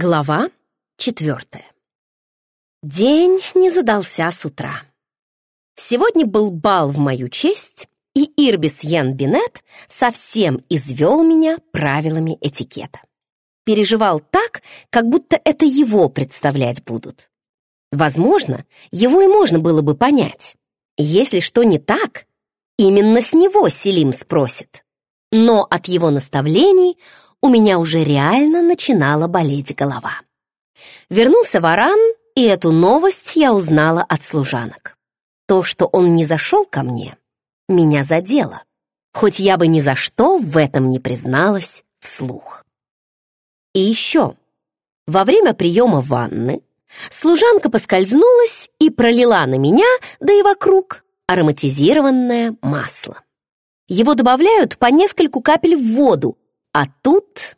Глава четвертая. День не задался с утра. Сегодня был бал в мою честь, и Ирбис Йен Бинет совсем извел меня правилами этикета. Переживал так, как будто это его представлять будут. Возможно, его и можно было бы понять. Если что не так, именно с него Селим спросит. Но от его наставлений у меня уже реально начинала болеть голова. Вернулся Варан, и эту новость я узнала от служанок. То, что он не зашел ко мне, меня задело, хоть я бы ни за что в этом не призналась вслух. И еще, во время приема ванны служанка поскользнулась и пролила на меня, да и вокруг, ароматизированное масло. Его добавляют по нескольку капель в воду, а тут,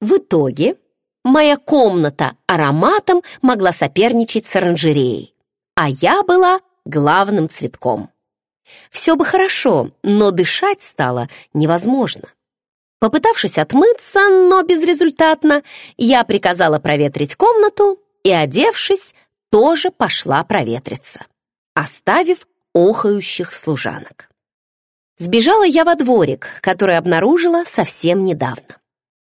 в итоге, моя комната ароматом могла соперничать с оранжереей, а я была главным цветком. Все бы хорошо, но дышать стало невозможно. Попытавшись отмыться, но безрезультатно, я приказала проветрить комнату и, одевшись, тоже пошла проветриться, оставив охающих служанок. Сбежала я во дворик, который обнаружила совсем недавно.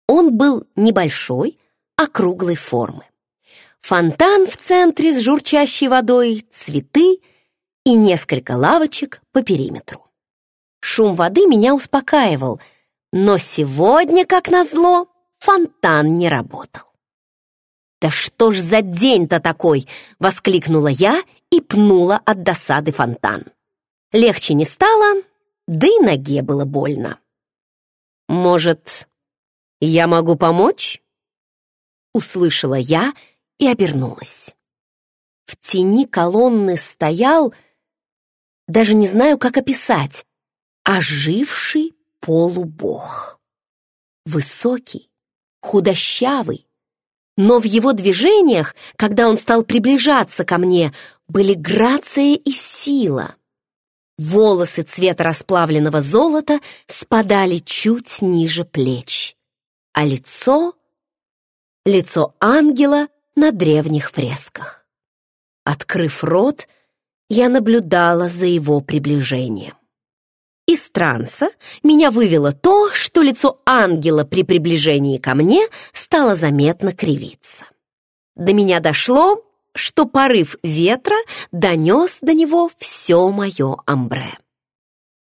Он был небольшой, округлой формы. Фонтан в центре с журчащей водой, цветы и несколько лавочек по периметру. Шум воды меня успокаивал, но сегодня, как назло, фонтан не работал. «Да что ж за день-то такой!» — воскликнула я и пнула от досады фонтан. Легче не стало, да и ноге было больно. «Может, я могу помочь?» Услышала я и обернулась. В тени колонны стоял, даже не знаю, как описать, оживший полубог. Высокий, худощавый, но в его движениях, когда он стал приближаться ко мне, были грация и сила. Волосы цвета расплавленного золота спадали чуть ниже плеч, а лицо — лицо ангела на древних фресках. Открыв рот, я наблюдала за его приближением. Из транса меня вывело то, что лицо ангела при приближении ко мне стало заметно кривиться. До меня дошло, что порыв ветра донес до него все мое амбре.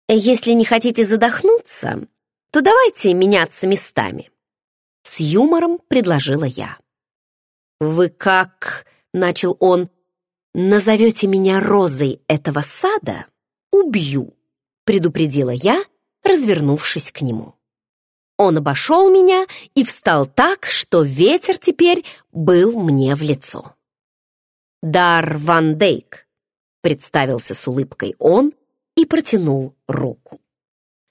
«Если не хотите задохнуться, то давайте меняться местами», — с юмором предложила я. «Вы как...» — начал он. «Назовете меня розой этого сада? Убью», — предупредила я, развернувшись к нему. Он обошел меня и встал так, что ветер теперь был мне в лицо. «Дар Ван Дейк», — представился с улыбкой он и протянул руку.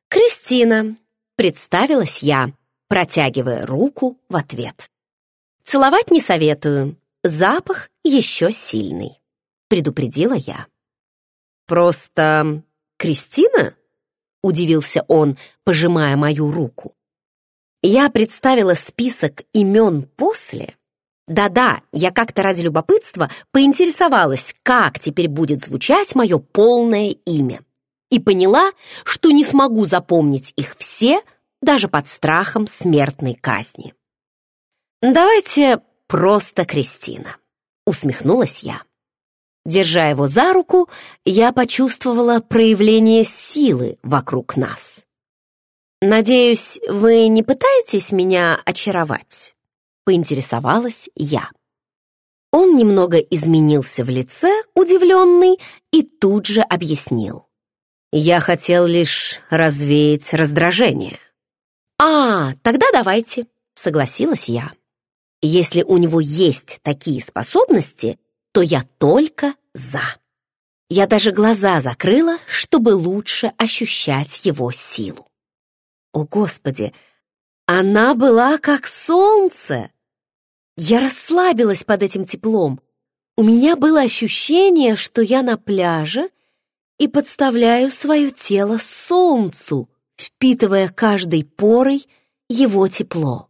«Кристина», — представилась я, протягивая руку в ответ. «Целовать не советую, запах еще сильный», — предупредила я. «Просто Кристина?» — удивился он, пожимая мою руку. Я представила список имен после, да-да, я как-то ради любопытства поинтересовалась, как теперь будет звучать мое полное имя. И поняла, что не смогу запомнить их все, даже под страхом смертной казни. «Давайте просто Кристина», — усмехнулась я. Держа его за руку, я почувствовала проявление силы вокруг нас. «Надеюсь, вы не пытаетесь меня очаровать?» Поинтересовалась я. Он немного изменился в лице, удивленный, и тут же объяснил. Я хотел лишь развеять раздражение. «А, тогда давайте», — согласилась я. «Если у него есть такие способности, то я только за». Я даже глаза закрыла, чтобы лучше ощущать его силу. О, Господи, она была как солнце! Я расслабилась под этим теплом. У меня было ощущение, что я на пляже и подставляю свое тело солнцу, впитывая каждой порой его тепло.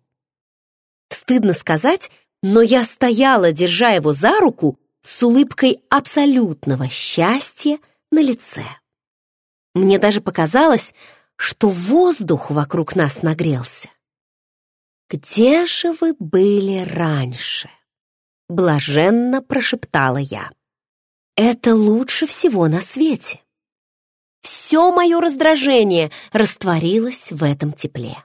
Стыдно сказать, но я стояла, держа его за руку, с улыбкой абсолютного счастья на лице. Мне даже показалось, что воздух вокруг нас нагрелся. «Где же вы были раньше?» — блаженно прошептала я. «Это лучше всего на свете». Все мое раздражение растворилось в этом тепле.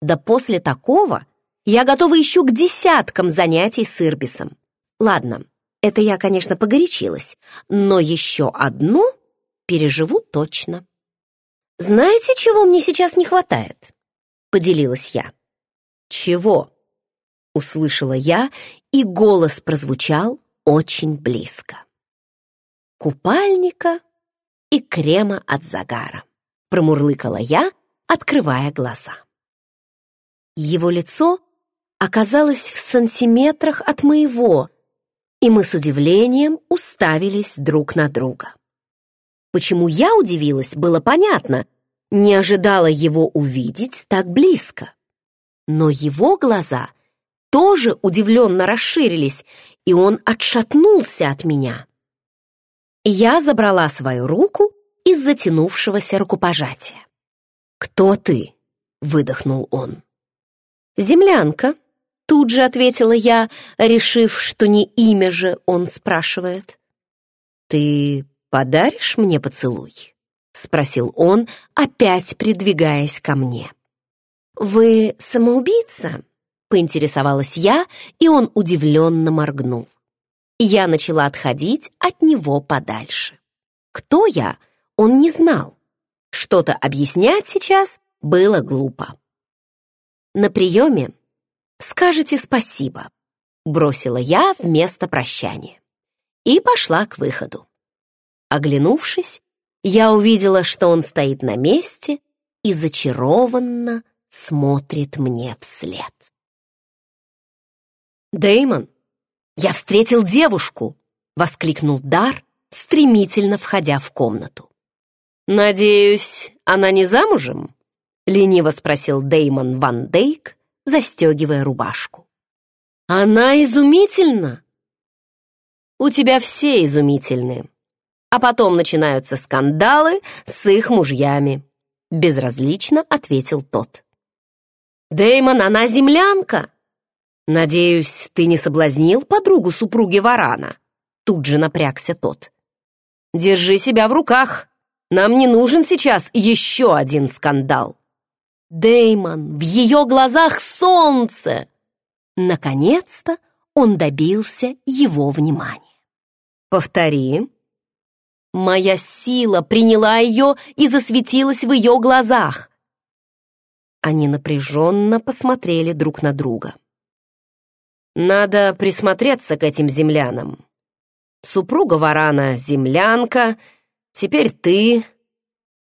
Да после такого я готова еще к десяткам занятий с Ирбисом. Ладно, это я, конечно, погорячилась, но еще одну переживу точно. «Знаете, чего мне сейчас не хватает?» — поделилась я. «Чего?» — услышала я, и голос прозвучал очень близко. «Купальника и крема от загара», — промурлыкала я, открывая глаза. Его лицо оказалось в сантиметрах от моего, и мы с удивлением уставились друг на друга. Почему я удивилась, было понятно. Не ожидала его увидеть так близко. Но его глаза тоже удивленно расширились, и он отшатнулся от меня. Я забрала свою руку из затянувшегося рукопожатия. «Кто ты?» — выдохнул он. «Землянка», — тут же ответила я, решив, что не имя же он спрашивает. «Ты подаришь мне поцелуй?» — спросил он, опять придвигаясь ко мне. «Вы самоубийца?» — поинтересовалась я, и он удивленно моргнул. Я начала отходить от него подальше. Кто я, он не знал. Что-то объяснять сейчас было глупо. На приеме скажете спасибо, бросила я вместо прощания и пошла к выходу. Оглянувшись, я увидела, что он стоит на месте и зачарованно смотрит мне вслед. Дэймон, я встретил девушку!» — воскликнул Дар, стремительно входя в комнату. «Надеюсь, она не замужем?» — лениво спросил Деймон Ван Дейк, застегивая рубашку. «Она изумительна!» «У тебя все изумительны, а потом начинаются скандалы с их мужьями», — безразлично ответил тот. Деймон, она землянка!» «Надеюсь, ты не соблазнил подругу супруги Варана?» Тут же напрягся тот. «Держи себя в руках. Нам не нужен сейчас еще один скандал». Деймон, в ее глазах солнце! Наконец-то он добился его внимания. «Повтори». Моя сила приняла ее и засветилась в ее глазах. Они напряженно посмотрели друг на друга. Надо присмотреться к этим землянам. Супруга Варана — землянка, теперь ты.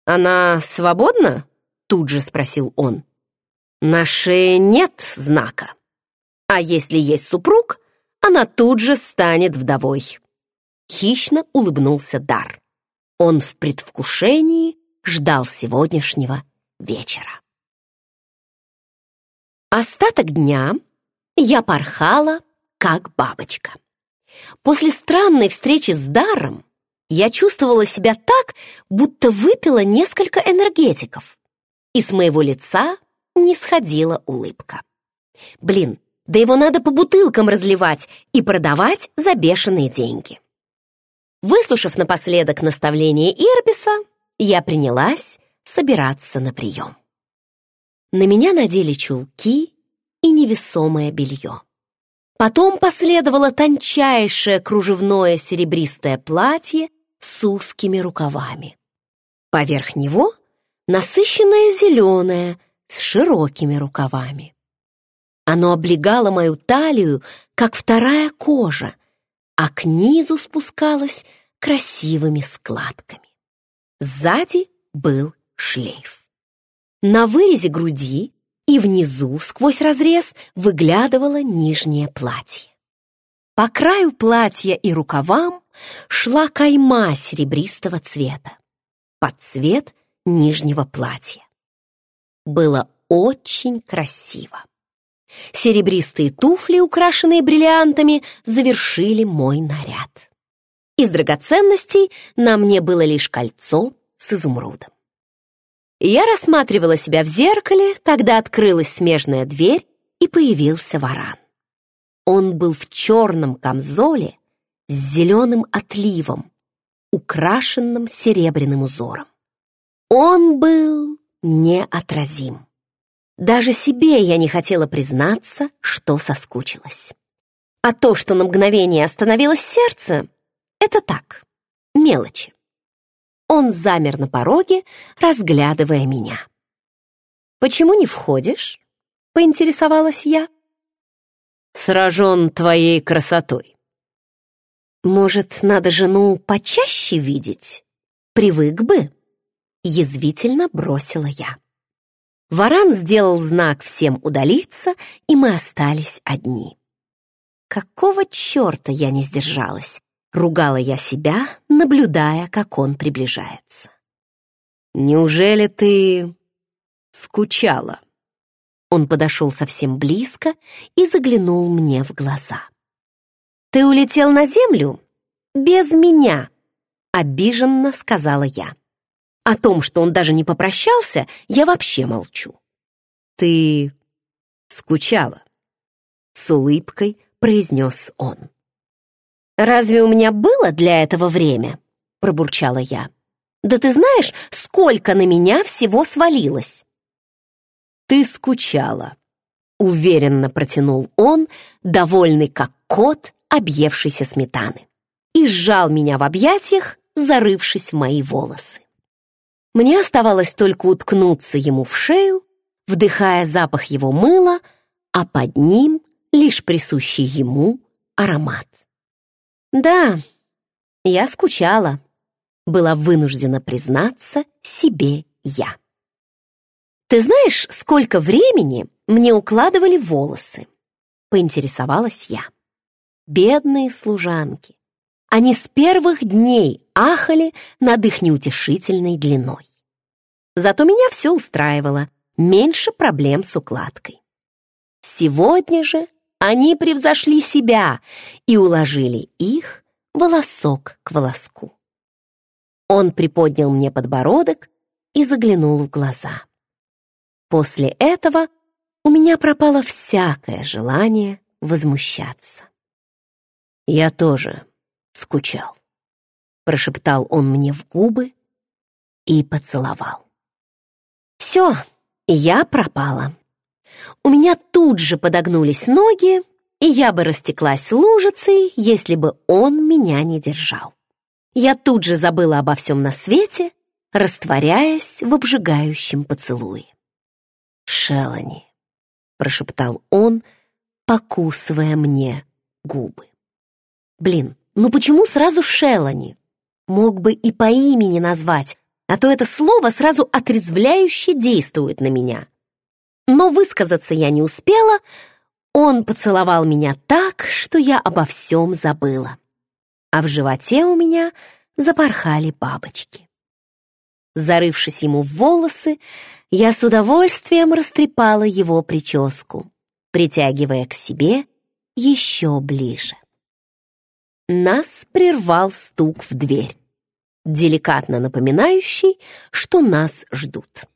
Она свободна? Тут же спросил он. На шее нет знака. А если есть супруг, она тут же станет вдовой. Хищно улыбнулся Дар. Он в предвкушении ждал сегодняшнего вечера. Остаток дня я порхала, как бабочка. После странной встречи с Даром я чувствовала себя так, будто выпила несколько энергетиков, и с моего лица не сходила улыбка. Блин, да его надо по бутылкам разливать и продавать за бешеные деньги. Выслушав напоследок наставление Ирбиса, я принялась собираться на прием. На меня надели чулки и невесомое белье. Потом последовало тончайшее кружевное серебристое платье с узкими рукавами. Поверх него насыщенное зеленое с широкими рукавами. Оно облегало мою талию, как вторая кожа, а к низу спускалось красивыми складками. Сзади был шлейф. На вырезе груди и внизу, сквозь разрез, выглядывало нижнее платье. По краю платья и рукавам шла кайма серебристого цвета, под цвет нижнего платья. Было очень красиво. Серебристые туфли, украшенные бриллиантами, завершили мой наряд. Из драгоценностей на мне было лишь кольцо с изумрудом. Я рассматривала себя в зеркале, когда открылась смежная дверь, и появился варан. Он был в черном камзоле с зеленым отливом, украшенным серебряным узором. Он был неотразим. Даже себе я не хотела признаться, что соскучилась. А то, что на мгновение остановилось сердце, это так, мелочи. Он замер на пороге, разглядывая меня. «Почему не входишь?» — поинтересовалась я. «Сражен твоей красотой». «Может, надо жену почаще видеть? Привык бы?» — язвительно бросила я. Варан сделал знак всем удалиться, и мы остались одни. Какого черта я не сдержалась? Ругала я себя, наблюдая, как он приближается. «Неужели ты скучала?» Он подошел совсем близко и заглянул мне в глаза. «Ты улетел на землю? Без меня!» — обиженно сказала я. О том, что он даже не попрощался, я вообще молчу. «Ты скучала?» — с улыбкой произнес он. «Разве у меня было для этого время?» — пробурчала я. «Да ты знаешь, сколько на меня всего свалилось?» «Ты скучала», — уверенно протянул он, довольный как кот, объевшийся сметаны, и сжал меня в объятиях, зарывшись в мои волосы. Мне оставалось только уткнуться ему в шею, вдыхая запах его мыла, а под ним лишь присущий ему аромат. Да, я скучала, была вынуждена признаться себе я. «Ты знаешь, сколько времени мне укладывали волосы?» — поинтересовалась я. Бедные служанки. Они с первых дней ахали над их неутешительной длиной. Зато меня все устраивало, меньше проблем с укладкой. Сегодня же они превзошли себя и уложили их волосок к волоску. Он приподнял мне подбородок и заглянул в глаза. После этого у меня пропало всякое желание возмущаться. Я тоже скучал. Прошептал он мне в губы и поцеловал. Все, я пропала. У меня тут же подогнулись ноги, и я бы растеклась лужицей, если бы он меня не держал. Я тут же забыла обо всем на свете, растворяясь в обжигающем поцелуе. «Шелани», — прошептал он, покусывая мне губы. «Блин, ну почему сразу Шелани? Мог бы и по имени назвать, а то это слово сразу отрезвляюще действует на меня. Но высказаться я не успела, он поцеловал меня так, что я обо всем забыла. А в животе у меня запорхали бабочки. Зарывшись ему в волосы, я с удовольствием растрепала его прическу, притягивая к себе еще ближе. Нас прервал стук в дверь, деликатно напоминающий, что нас ждут.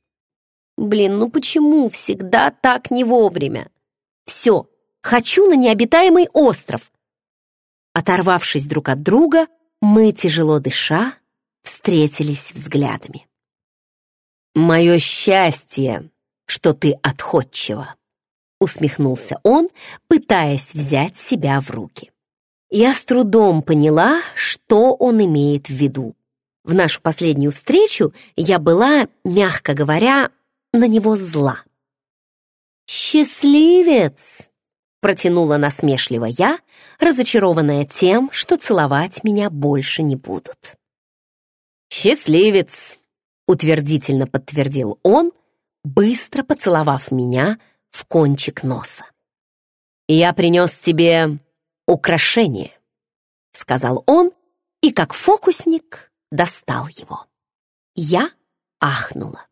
Блин, ну почему всегда так не вовремя? Все, хочу на необитаемый остров. Оторвавшись друг от друга, мы, тяжело дыша, встретились взглядами. «Мое счастье, что ты отходчива», — усмехнулся он, пытаясь взять себя в руки. Я с трудом поняла, что он имеет в виду. В нашу последнюю встречу я была, мягко говоря, на него зла. «Счастливец!» — протянула насмешливо я, разочарованная тем, что целовать меня больше не будут. «Счастливец!» — утвердительно подтвердил он, быстро поцеловав меня в кончик носа. «Я принес тебе украшение», — сказал он, и как фокусник достал его. Я ахнула.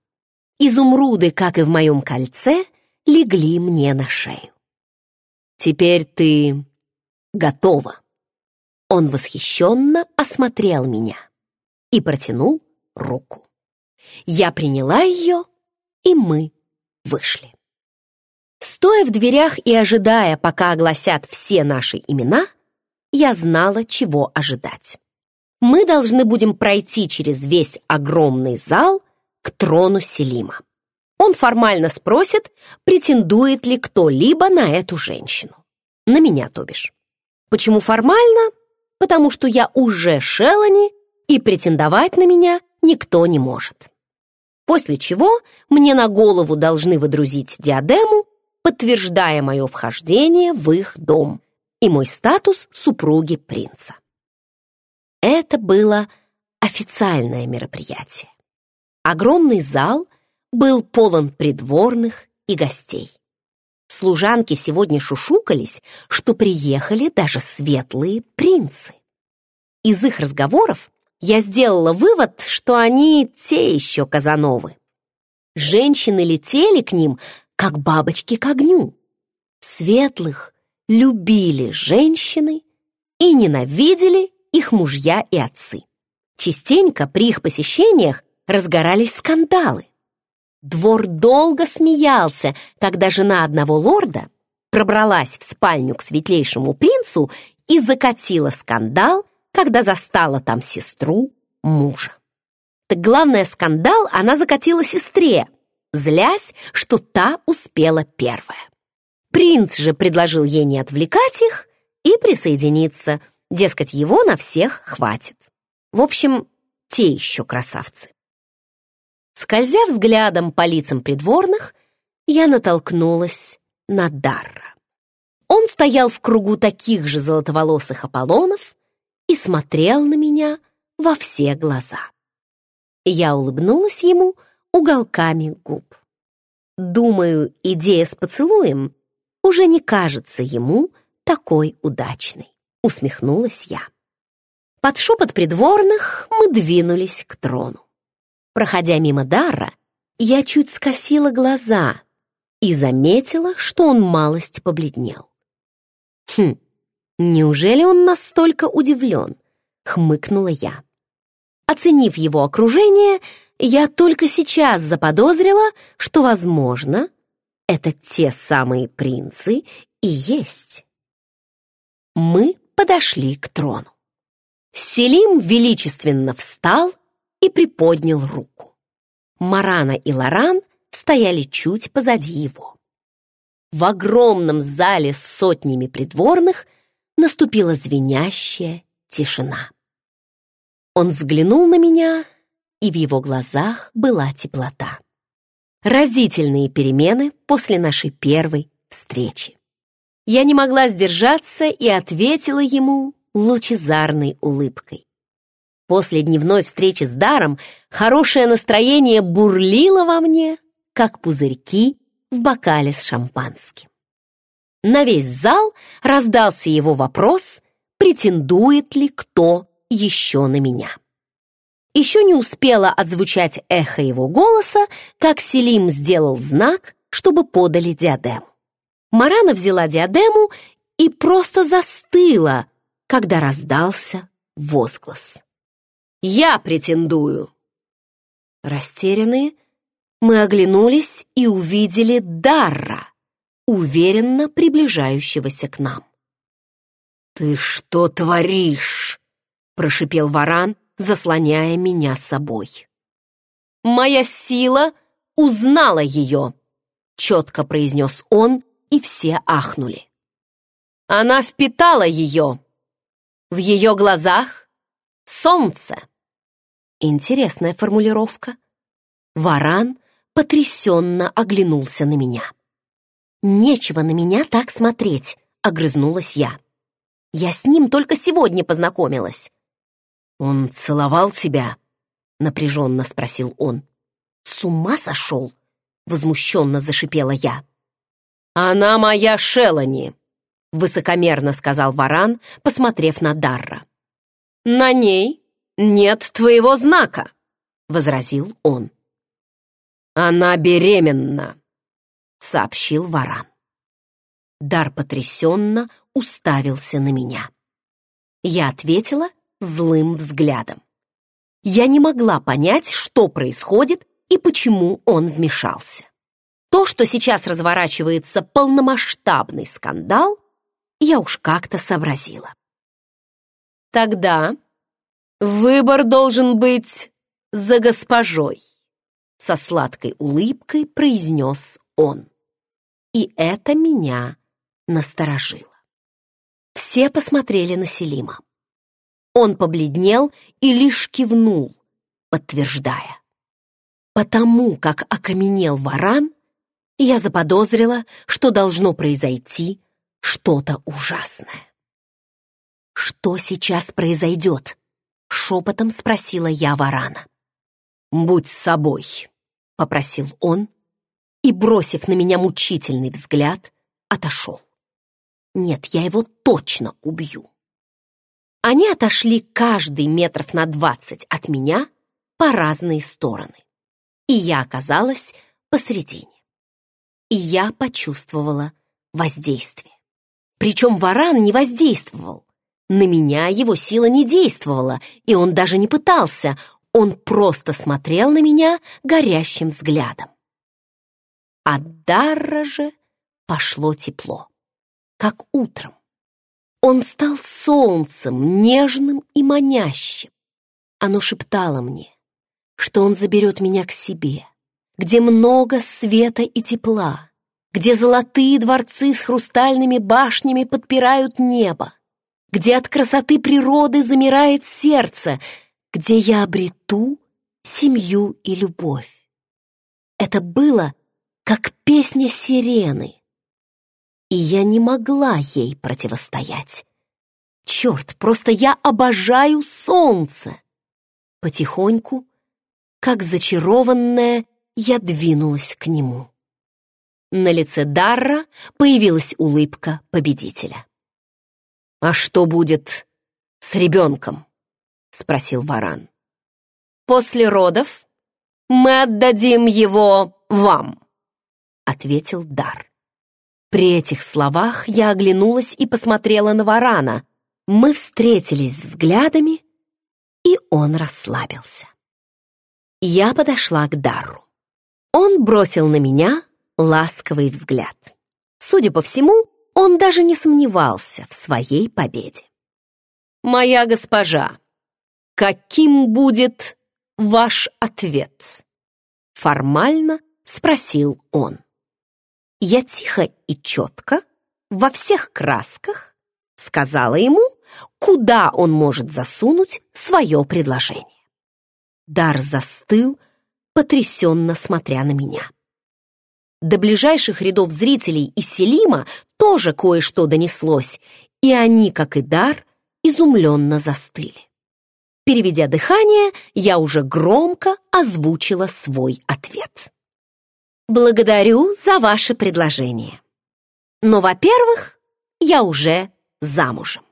Изумруды, как и в моем кольце, легли мне на шею. Теперь ты готова. Он восхищенно осмотрел меня и протянул руку. Я приняла ее, и мы вышли. Стоя в дверях и ожидая, пока огласят все наши имена, я знала, чего ожидать. Мы должны будем пройти через весь огромный зал к трону Селима. Он формально спросит, претендует ли кто-либо на эту женщину. На меня, то бишь. Почему формально? Потому что я уже Шелани, и претендовать на меня никто не может. После чего мне на голову должны выдрузить диадему, подтверждая мое вхождение в их дом и мой статус супруги принца. Это было официальное мероприятие. Огромный зал был полон придворных и гостей. Служанки сегодня шушукались, что приехали даже светлые принцы. Из их разговоров я сделала вывод, что они те еще Казановы. Женщины летели к ним, как бабочки к огню. Светлых любили женщины и ненавидели их мужья и отцы. Частенько при их посещениях разгорались скандалы. Двор долго смеялся, когда жена одного лорда пробралась в спальню к светлейшему принцу и закатила скандал, когда застала там сестру мужа. Так главное, скандал она закатила сестре, злясь, что та успела первая. Принц же предложил ей не отвлекать их и присоединиться, дескать, его на всех хватит. В общем, те еще красавцы. Скользя взглядом по лицам придворных, я натолкнулась на Дарра. Он стоял в кругу таких же золотоволосых Аполлонов и смотрел на меня во все глаза. Я улыбнулась ему уголками губ. Думаю, идея с поцелуем уже не кажется ему такой удачной, усмехнулась я. Под шепот придворных мы двинулись к трону. Проходя мимо Дара, я чуть скосила глаза и заметила, что он малость побледнел. Хм, неужели он настолько удивлен? Хмыкнула я. Оценив его окружение, я только сейчас заподозрила, что, возможно, это те самые принцы и есть. Мы подошли к трону. Селим величественно встал и приподнял руку. Марана и Лоран стояли чуть позади его. В огромном зале с сотнями придворных наступила звенящая тишина. Он взглянул на меня, и в его глазах была теплота. Разительные перемены после нашей первой встречи. Я не могла сдержаться и ответила ему лучезарной улыбкой. После дневной встречи с Даром хорошее настроение бурлило во мне, как пузырьки в бокале с шампанским. На весь зал раздался его вопрос, претендует ли кто еще на меня. Еще не успело отзвучать эхо его голоса, как Селим сделал знак, чтобы подали диадему. Марана взяла диадему и просто застыла, когда раздался возглас. Я претендую!» Растерянные, мы оглянулись и увидели Дарра, уверенно приближающегося к нам. «Ты что творишь?» — прошипел варан, заслоняя меня собой. «Моя сила узнала ее!» — четко произнес он, и все ахнули. «Она впитала ее! В ее глазах солнце!» Интересная формулировка. Варан потрясенно оглянулся на меня. «Нечего на меня так смотреть», — огрызнулась я. «Я с ним только сегодня познакомилась». «Он целовал тебя?» — напряженно спросил он. «С ума сошел?» — возмущенно зашипела я. «Она моя Шелани», — высокомерно сказал Варан, посмотрев на Дарра. «На ней нет твоего знака», — возразил он. «Она беременна», — сообщил Варан. Дар потрясенно уставился на меня. Я ответила злым взглядом. Я не могла понять, что происходит и почему он вмешался. То, что сейчас разворачивается полномасштабный скандал, я уж как-то сообразила. Тогда выбор должен быть за госпожой, со сладкой улыбкой произнес он. И это меня насторожило. Все посмотрели на Селима. Он побледнел и лишь кивнул, подтверждая. Потому как окаменел варан, я заподозрила, что должно произойти что-то ужасное. «Что сейчас произойдет?» — шепотом спросила я варана. «Будь собой», — попросил он, и, бросив на меня мучительный взгляд, отошел. «Нет, я его точно убью». Они отошли каждый метров на двадцать от меня по разные стороны, и я оказалась посредине. И я почувствовала воздействие. Причем варан не воздействовал. На меня его сила не действовала, и он даже не пытался, он просто смотрел на меня горящим взглядом. От Дарра же пошло тепло, как утром. Он стал солнцем, нежным и манящим. Оно шептало мне, что он заберет меня к себе, где много света и тепла, где золотые дворцы с хрустальными башнями подпирают небо, где от красоты природы замирает сердце, где я обрету семью и любовь. Это было, как песня сирены, и я не могла ей противостоять. Черт, просто я обожаю солнце! Потихоньку, как зачарованная, я двинулась к нему. На лице Дарра появилась улыбка победителя. «А что будет с ребенком?» — спросил Варан. «После родов мы отдадим его вам», — ответил Дар. При этих словах я оглянулась и посмотрела на Варана. Мы встретились взглядами, и он расслабился. Я подошла к Дару. Он бросил на меня ласковый взгляд. Судя по всему, он даже не сомневался в своей победе. «Моя госпожа, каким будет ваш ответ?» Формально спросил он. Я тихо и четко, во всех красках, сказала ему, куда он может засунуть свое предложение. Дар застыл, потрясенно смотря на меня. До ближайших рядов зрителей из Селима тоже кое-что донеслось, и они, как и Дар, изумленно застыли. Переведя дыхание, я уже громко озвучила свой ответ. Благодарю за ваше предложение. Но, во-первых, я уже замужем.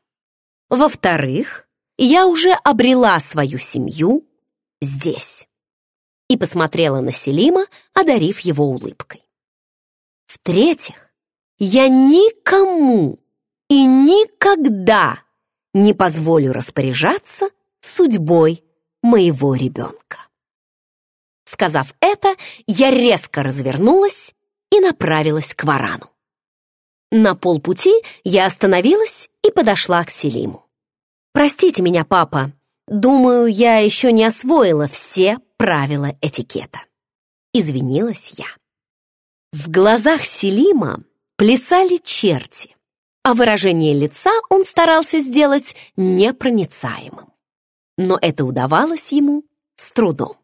Во-вторых, я уже обрела свою семью здесь. И посмотрела на Селима, одарив его улыбкой. В-третьих, я никому и никогда не позволю распоряжаться судьбой моего ребенка. Сказав это, я резко развернулась и направилась к варану. На полпути я остановилась и подошла к Селиму. «Простите меня, папа, думаю, я еще не освоила все правила этикета». Извинилась я. В глазах Селима плясали черти, а выражение лица он старался сделать непроницаемым. Но это удавалось ему с трудом.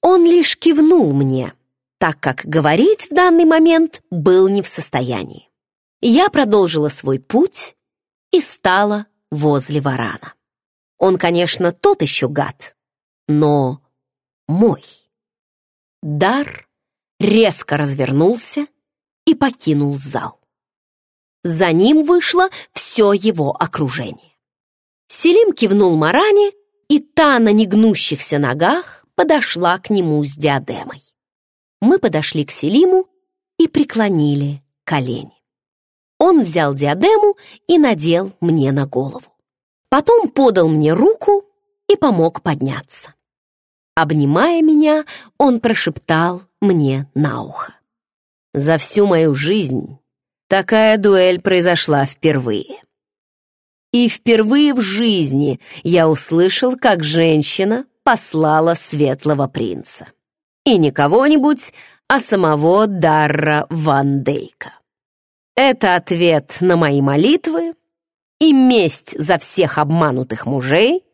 Он лишь кивнул мне, так как говорить в данный момент был не в состоянии. Я продолжила свой путь и стала возле варана. Он, конечно, тот еще гад, но мой. Дар резко развернулся и покинул зал. За ним вышло все его окружение. Селим кивнул Маране, и та на негнущихся ногах подошла к нему с диадемой. Мы подошли к Селиму и преклонили колени. Он взял диадему и надел мне на голову. Потом подал мне руку и помог подняться. Обнимая меня, он прошептал мне на ухо. «За всю мою жизнь такая дуэль произошла впервые. И впервые в жизни я услышал, как женщина послала светлого принца. И не кого-нибудь, а самого Дарра Ван Дейка. Это ответ на мои молитвы и месть за всех обманутых мужей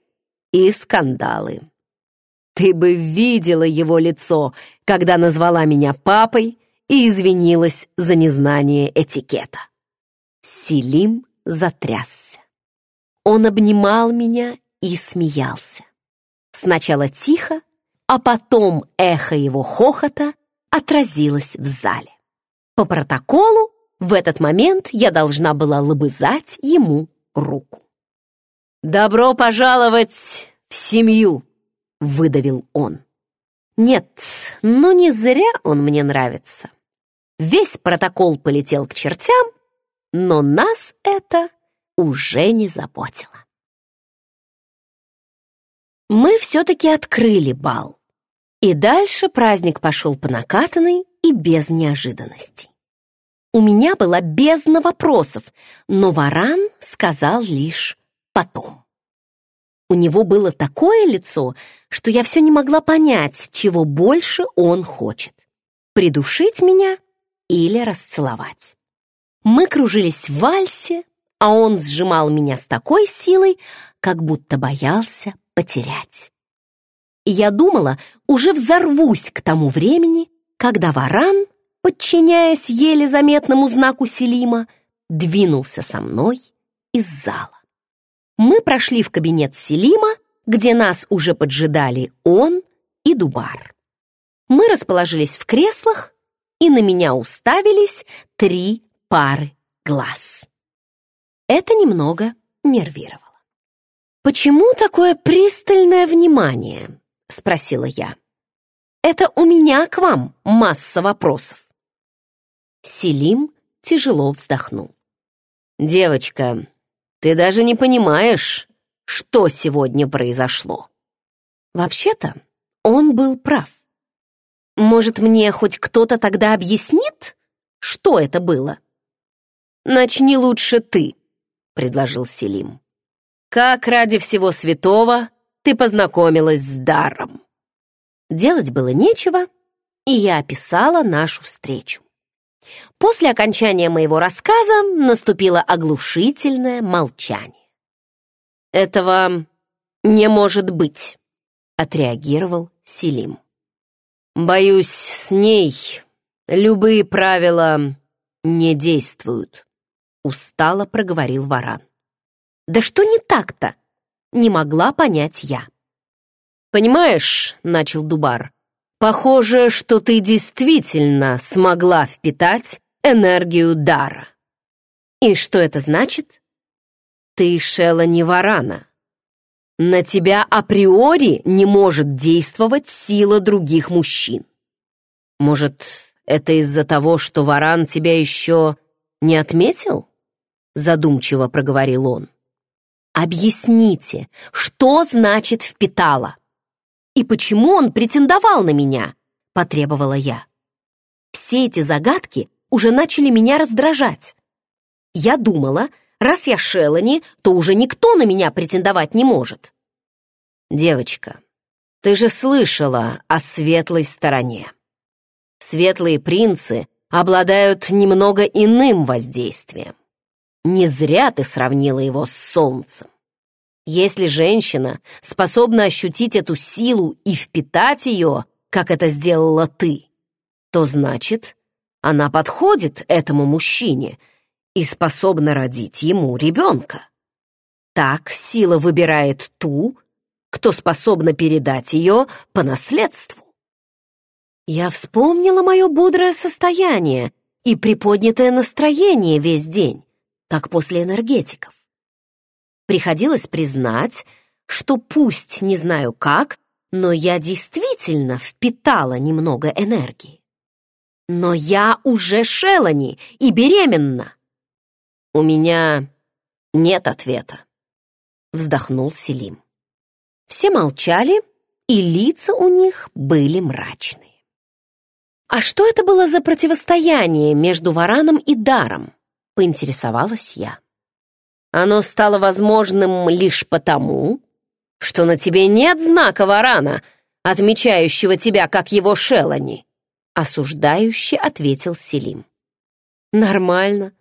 и скандалы. Ты бы видела его лицо, когда назвала меня папой и извинилась за незнание этикета. Селим затрясся. Он обнимал меня и смеялся. Сначала тихо, а потом эхо его хохота отразилось в зале. По протоколу в этот момент я должна была лобызать ему руку. «Добро пожаловать в семью!» — выдавил он. «Нет, ну не зря он мне нравится. Весь протокол полетел к чертям, но нас это уже не заботило. Мы все-таки открыли бал. И дальше праздник пошел по накатанной и без неожиданностей. У меня была бездна вопросов, но Варан сказал лишь потом. У него было такое лицо, что я все не могла понять, чего больше он хочет. Придушить меня или расцеловать. Мы кружились в вальсе, а он сжимал меня с такой силой, как будто боялся потерять. Я думала, уже взорвусь к тому времени, когда варан, подчиняясь еле заметному знаку Селима, двинулся со мной из зала. Мы прошли в кабинет Селима, где нас уже поджидали он и Дубар. Мы расположились в креслах, и на меня уставились три пары глаз. Это немного нервировало. «Почему такое пристальное внимание?» — спросила я. «Это у меня к вам масса вопросов». Селим тяжело вздохнул. «Девочка, ты даже не понимаешь, что сегодня произошло». Вообще-то он был прав. Может, мне хоть кто-то тогда объяснит, что это было? «Начни лучше ты», — предложил Селим. «Как ради всего святого ты познакомилась с даром?» Делать было нечего, и я описала нашу встречу. После окончания моего рассказа наступило оглушительное молчание. «Этого не может быть», — отреагировал Селим. «Боюсь, с ней любые правила не действуют», — устало проговорил Варан. «Да что не так-то?» — не могла понять я. «Понимаешь», — начал Дубар, «похоже, что ты действительно смогла впитать энергию дара». «И что это значит?» «Ты Шела не Варана. На тебя априори не может действовать сила других мужчин. Может, это из-за того, что Варан тебя еще не отметил?» задумчиво проговорил он. «Объясните, что значит «впитала»? И почему он претендовал на меня?» — потребовала я. Все эти загадки уже начали меня раздражать. Я думала, раз я Шелани, то уже никто на меня претендовать не может. «Девочка, ты же слышала о светлой стороне. Светлые принцы обладают немного иным воздействием. Не зря ты сравнила его с солнцем. Если женщина способна ощутить эту силу и впитать ее, как это сделала ты, то значит, она подходит этому мужчине и способна родить ему ребенка. Так сила выбирает ту, кто способна передать ее по наследству. Я вспомнила мое бодрое состояние и приподнятое настроение весь день как после энергетиков. Приходилось признать, что пусть не знаю как, но я действительно впитала немного энергии. Но я уже Шелани и беременна. «У меня нет ответа», — вздохнул Селим. Все молчали, и лица у них были мрачные. «А что это было за противостояние между Вараном и Даром?» — поинтересовалась я. «Оно стало возможным лишь потому, что на тебе нет знака Варана, отмечающего тебя как его Шелани», — осуждающе ответил Селим. «Нормально.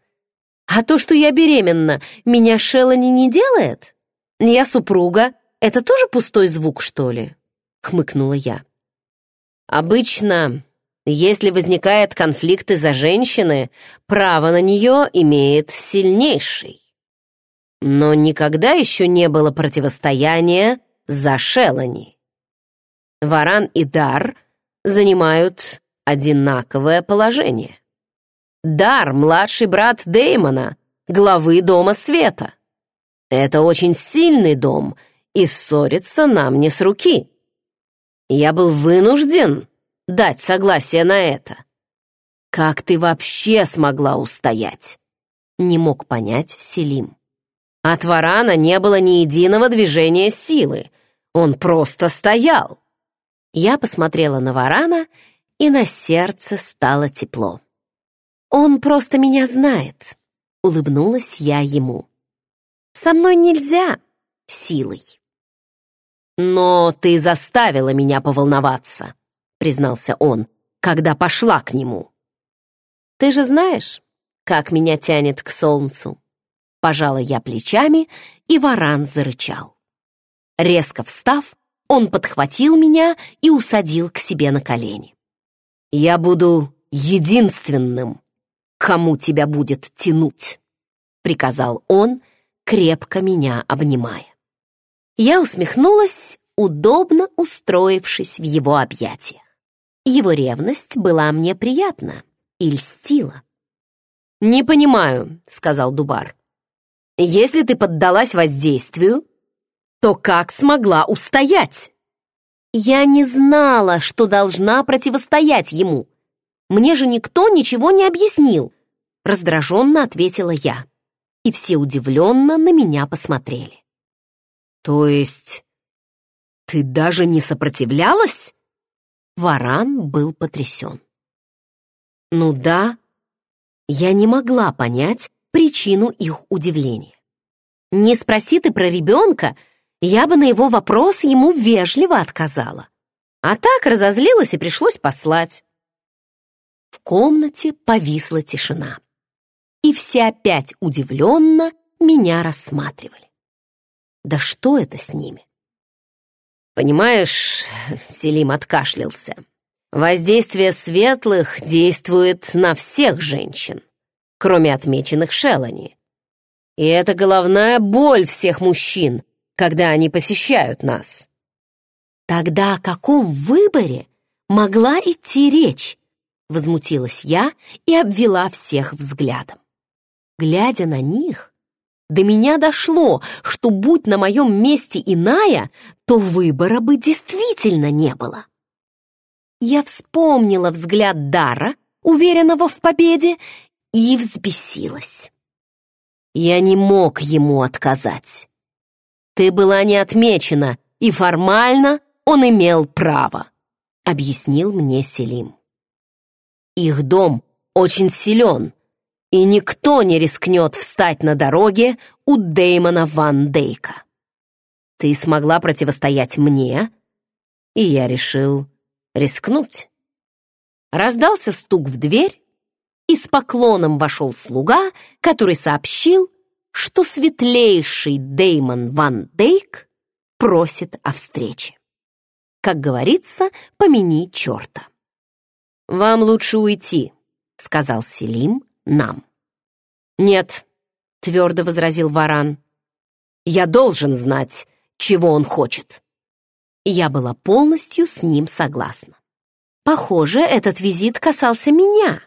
А то, что я беременна, меня Шелани не делает? Я супруга. Это тоже пустой звук, что ли?» — хмыкнула я. «Обычно, если возникает конфликт из-за женщины, право на нее имеет сильнейший. Но никогда еще не было противостояния за Шелани. Варан и Дар занимают одинаковое положение. Дар — младший брат Деймона, главы Дома Света. Это очень сильный дом, и ссориться нам не с руки. Я был вынужден дать согласие на это. Как ты вообще смогла устоять? Не мог понять Селим. От Варана не было ни единого движения силы. Он просто стоял. Я посмотрела на Варана, и на сердце стало тепло. «Он просто меня знает», — улыбнулась я ему. «Со мной нельзя силой». «Но ты заставила меня поволноваться», — признался он, когда пошла к нему. «Ты же знаешь, как меня тянет к солнцу». Пожала я плечами, и варан зарычал. Резко встав, он подхватил меня и усадил к себе на колени. «Я буду единственным, кому тебя будет тянуть», — приказал он, крепко меня обнимая. Я усмехнулась, удобно устроившись в его объятиях. Его ревность была мне приятна и льстила. «Не понимаю», — сказал Дубар. «Если ты поддалась воздействию, то как смогла устоять?» «Я не знала, что должна противостоять ему», мне же никто ничего не объяснил!» Раздраженно ответила я. И все удивленно на меня посмотрели. «То есть ты даже не сопротивлялась?» Варан был потрясен. «Ну да, я не могла понять причину их удивления. Не спроси ты про ребенка, я бы на его вопрос ему вежливо отказала. А так разозлилась и пришлось послать. В комнате повисла тишина. И все опять удивленно меня рассматривали. Да что это с ними? Понимаешь, Селим откашлялся. Воздействие светлых действует на всех женщин, кроме отмеченных Шелани. И это головная боль всех мужчин, когда они посещают нас. Тогда о каком выборе могла идти речь, Возмутилась я и обвела всех взглядом. Глядя на них, до меня дошло, что будь на моем месте иная, то выбора бы действительно не было. Я вспомнила взгляд Дара, уверенного в победе, и взбесилась. Я не мог ему отказать. Ты была не отмечена, и формально он имел право, объяснил мне Селим. Их дом очень силен, и никто не рискнет встать на дороге у Деймона Ван Дейка. Ты смогла противостоять мне, и я решил рискнуть. Раздался стук в дверь, и с поклоном вошел слуга, который сообщил, что светлейший Деймон Ван Дейк просит о встрече. Как говорится, помяни черта. «Вам лучше уйти», — сказал Селим нам. «Нет», — твердо возразил Варан. «Я должен знать, чего он хочет». Я была полностью с ним согласна. Похоже, этот визит касался меня,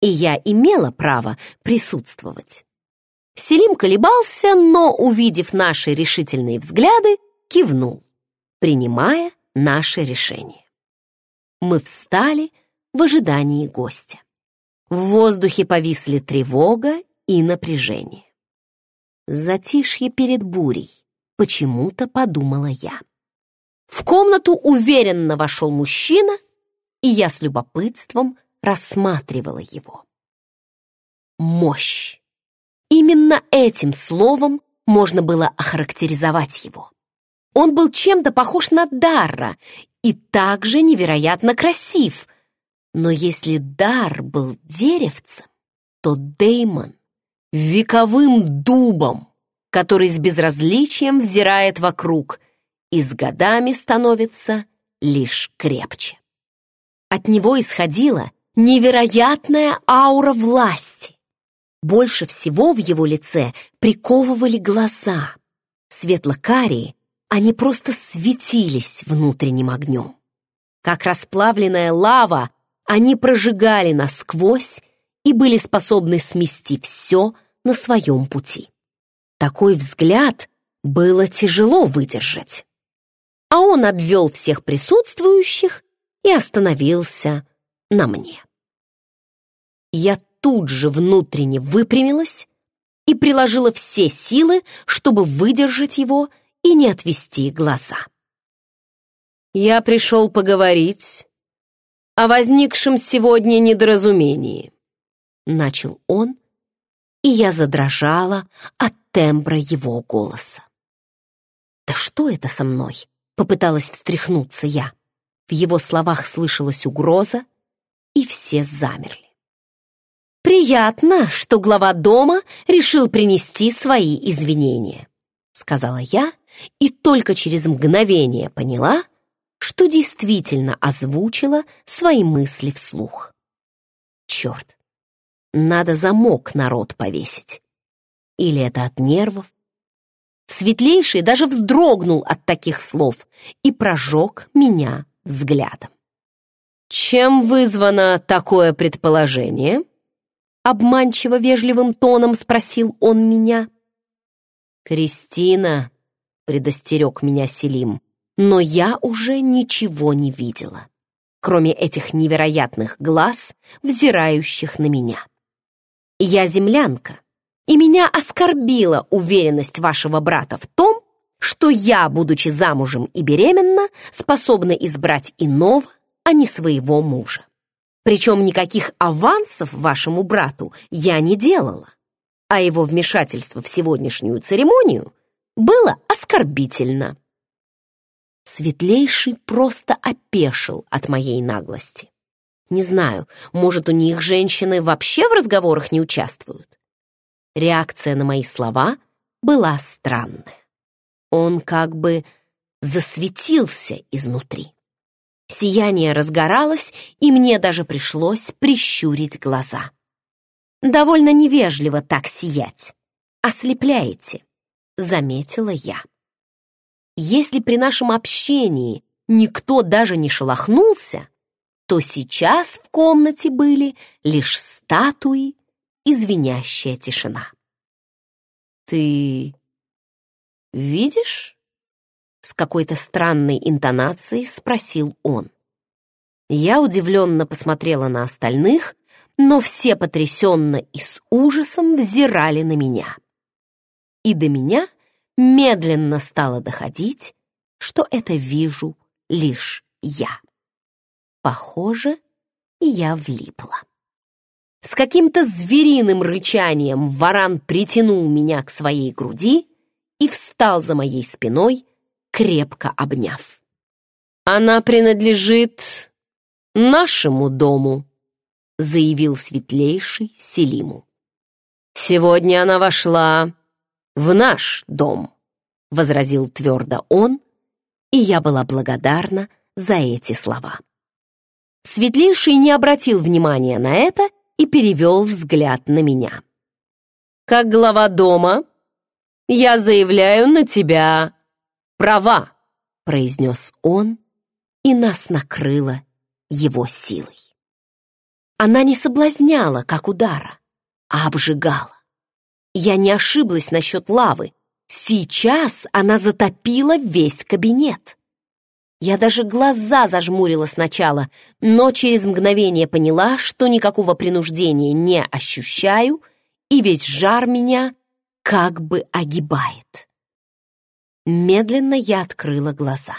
и я имела право присутствовать. Селим колебался, но, увидев наши решительные взгляды, кивнул, принимая наше решение. Мы встали, в ожидании гостя. В воздухе повисли тревога и напряжение. Затишье перед бурей, почему-то подумала я. В комнату уверенно вошел мужчина, и я с любопытством рассматривала его. Мощь. Именно этим словом можно было охарактеризовать его. Он был чем-то похож на Дарра и также невероятно красив. Но если Дар был деревцем, то Деймон — вековым дубом, который с безразличием взирает вокруг и с годами становится лишь крепче. От него исходила невероятная аура власти. Больше всего в его лице приковывали глаза. Светло-карие, они просто светились внутренним огнем. Как расплавленная лава, они прожигали насквозь и были способны смести все на своем пути. Такой взгляд было тяжело выдержать. А он обвел всех присутствующих и остановился на мне. Я тут же внутренне выпрямилась и приложила все силы, чтобы выдержать его и не отвести глаза. «Я пришел поговорить о возникшем сегодня недоразумении», — начал он, и я задрожала от тембра его голоса. «Да что это со мной?» — попыталась встряхнуться я. В его словах слышалась угроза, и все замерли. «Приятно, что глава дома решил принести свои извинения», — сказала я, и только через мгновение поняла, что действительно озвучила свои мысли вслух. Черт, надо замок народ повесить. Или это от нервов? Светлейший даже вздрогнул от таких слов и прожег меня взглядом. «Чем вызвано такое предположение?» Обманчиво вежливым тоном спросил он меня. «Кристина», — предостерег меня Селим, но я уже ничего не видела, кроме этих невероятных глаз, взирающих на меня. Я землянка, и меня оскорбила уверенность вашего брата в том, что я, будучи замужем и беременна, способна избрать иного, а не своего мужа. Причем никаких авансов вашему брату я не делала, а его вмешательство в сегодняшнюю церемонию было оскорбительно. Светлейший просто опешил от моей наглости. Не знаю, может, у них женщины вообще в разговорах не участвуют? Реакция на мои слова была странная. Он как бы засветился изнутри. Сияние разгоралось, и мне даже пришлось прищурить глаза. «Довольно невежливо так сиять. Ослепляете», — заметила я. Если при нашем общении никто даже не шелохнулся, то сейчас в комнате были лишь статуи и звенящая тишина. «Ты видишь?» с какой-то странной интонацией спросил он. Я удивленно посмотрела на остальных, но все потрясенно и с ужасом взирали на меня. И до меня медленно стало доходить, что это вижу лишь я. Похоже, я влипла. С каким-то звериным рычанием варан притянул меня к своей груди и встал за моей спиной, крепко обняв. «Она принадлежит нашему дому», — заявил светлейший Селиму. «Сегодня она вошла в наш дом», — возразил твердо он, и я была благодарна за эти слова. Светлейший не обратил внимания на это и перевел взгляд на меня. «Как глава дома, я заявляю на тебя права», — произнес он, и нас накрыло его силой. Она не соблазняла, как удара, а обжигала. Я не ошиблась насчет лавы. Сейчас она затопила весь кабинет. Я даже глаза зажмурила сначала, но через мгновение поняла, что никакого принуждения не ощущаю и весь жар меня как бы огибает. Медленно я открыла глаза.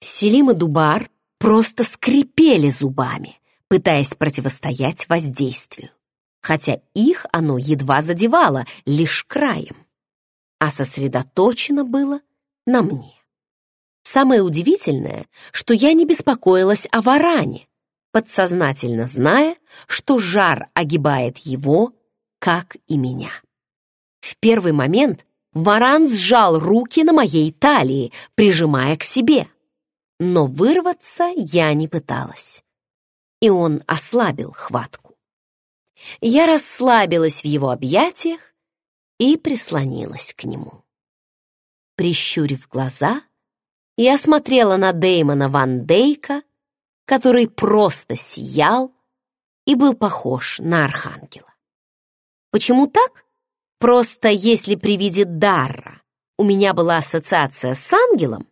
Селим и Дубар просто скрипели зубами, пытаясь противостоять воздействию, хотя их оно едва задевало лишь краем, а сосредоточено было на мне. Самое удивительное, что я не беспокоилась о варане, подсознательно зная, что жар огибает его, как и меня. В первый момент варан сжал руки на моей талии, прижимая к себе, но вырваться я не пыталась, и он ослабил хватку. Я расслабилась в его объятиях и прислонилась к нему. Прищурив глаза, я смотрела на Дэймона Ван Дейка, который просто сиял и был похож на архангела. Почему так? Просто если при виде Дарра у меня была ассоциация с ангелом,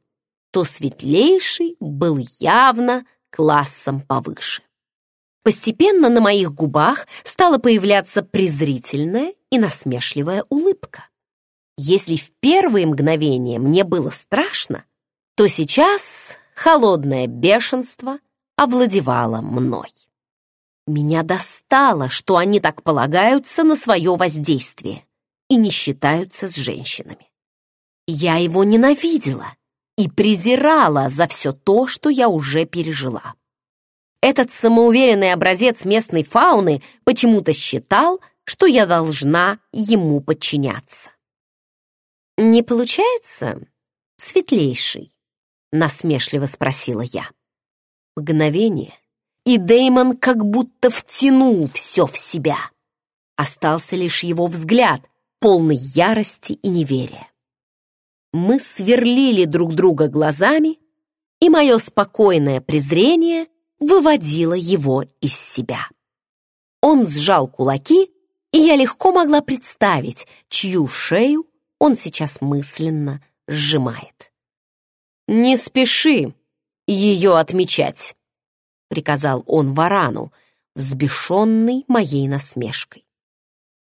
то светлейший был явно классом повыше. Постепенно на моих губах стала появляться презрительная и насмешливая улыбка. Если в первые мгновения мне было страшно, то сейчас холодное бешенство овладевало мной. Меня достало, что они так полагаются на свое воздействие и не считаются с женщинами. Я его ненавидела и презирала за все то, что я уже пережила. Этот самоуверенный образец местной фауны почему-то считал, что я должна ему подчиняться. «Не получается, светлейший?» насмешливо спросила я. Мгновение, и Деймон как будто втянул все в себя. Остался лишь его взгляд, полный ярости и неверия. Мы сверлили друг друга глазами, и мое спокойное презрение выводило его из себя. Он сжал кулаки, и я легко могла представить, чью шею он сейчас мысленно сжимает. «Не спеши ее отмечать», — приказал он Варану, взбешенный моей насмешкой.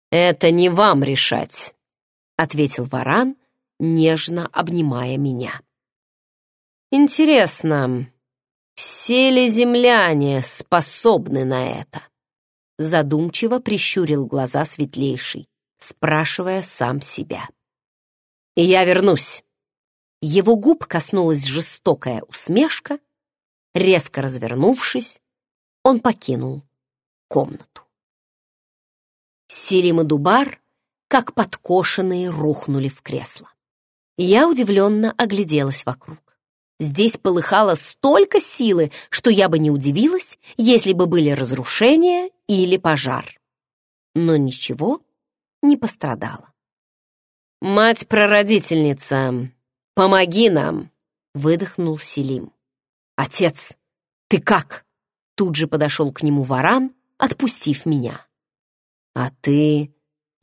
«Это не вам решать», — ответил Варан, нежно обнимая меня. «Интересно, все ли земляне способны на это?» Задумчиво прищурил глаза светлейший, спрашивая сам себя. «Я вернусь», его губ коснулась жестокая усмешка. Резко развернувшись, он покинул комнату. Селим и Дубар, как подкошенные, рухнули в кресло. Я удивленно огляделась вокруг. Здесь полыхало столько силы, что я бы не удивилась, если бы были разрушения или пожар. Но ничего не пострадало. «Мать-прародительница, «Помоги нам!» — выдохнул Селим. «Отец, ты как?» Тут же подошел к нему варан, отпустив меня. «А ты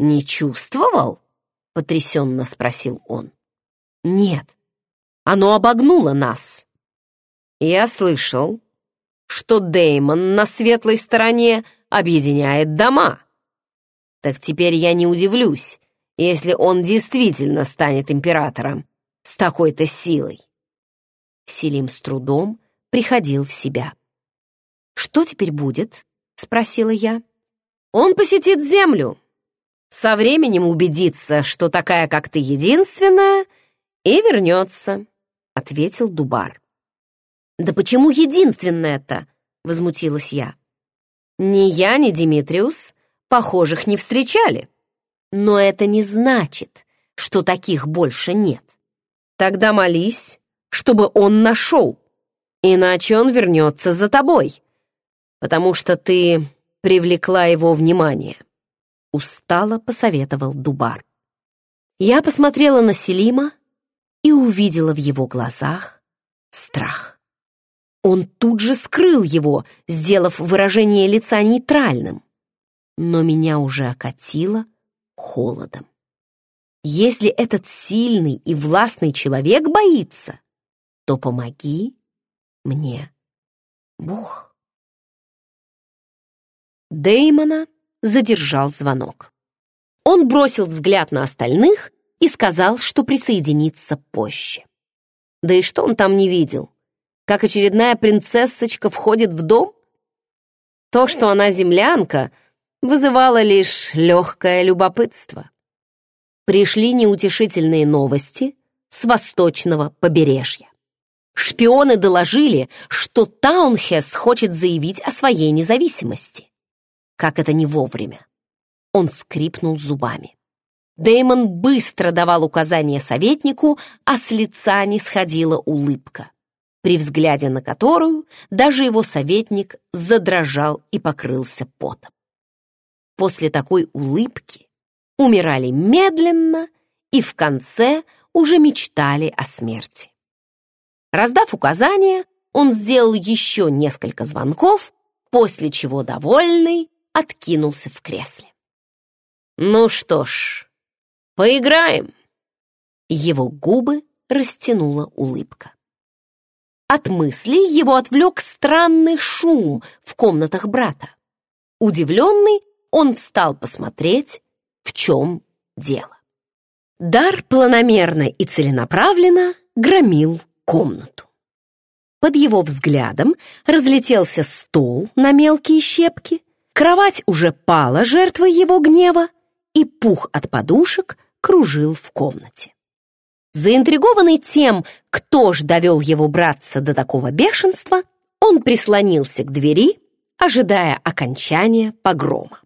не чувствовал?» — потрясенно спросил он. «Нет, оно обогнуло нас». «Я слышал, что Деймон на светлой стороне объединяет дома. Так теперь я не удивлюсь, если он действительно станет императором с такой-то силой. Селим с трудом приходил в себя. «Что теперь будет?» — спросила я. «Он посетит Землю. Со временем убедится, что такая, как ты, единственная, и вернется», — ответил Дубар. «Да почему единственная-то?» — возмутилась я. «Ни я, ни Димитриус похожих не встречали. Но это не значит, что таких больше нет. Тогда молись, чтобы он нашел, иначе он вернется за тобой, потому что ты привлекла его внимание. Устало посоветовал Дубар. Я посмотрела на Селима и увидела в его глазах страх. Он тут же скрыл его, сделав выражение лица нейтральным, но меня уже окатило холодом. Если этот сильный и властный человек боится, то помоги мне, Бог. Деймона задержал звонок. Он бросил взгляд на остальных и сказал, что присоединится позже. Да и что он там не видел? Как очередная принцессочка входит в дом? То, что она землянка, вызывало лишь легкое любопытство. Пришли неутешительные новости с восточного побережья. Шпионы доложили, что Таунхес хочет заявить о своей независимости. Как это не вовремя. Он скрипнул зубами. Дэймон быстро давал указания советнику, а с лица не сходила улыбка, при взгляде на которую даже его советник задрожал и покрылся потом. После такой улыбки умирали медленно и в конце уже мечтали о смерти. Раздав указания, он сделал еще несколько звонков, после чего, довольный, откинулся в кресле. «Ну что ж, поиграем!» Его губы растянула улыбка. От мыслей его отвлек странный шум в комнатах брата. Удивленный, он встал посмотреть, в чем дело. Дар планомерно и целенаправленно громил комнату. Под его взглядом разлетелся стол на мелкие щепки, кровать уже пала жертвой его гнева, и пух от подушек кружил в комнате. Заинтригованный тем, кто ж довел его братца до такого бешенства, он прислонился к двери, ожидая окончания погрома.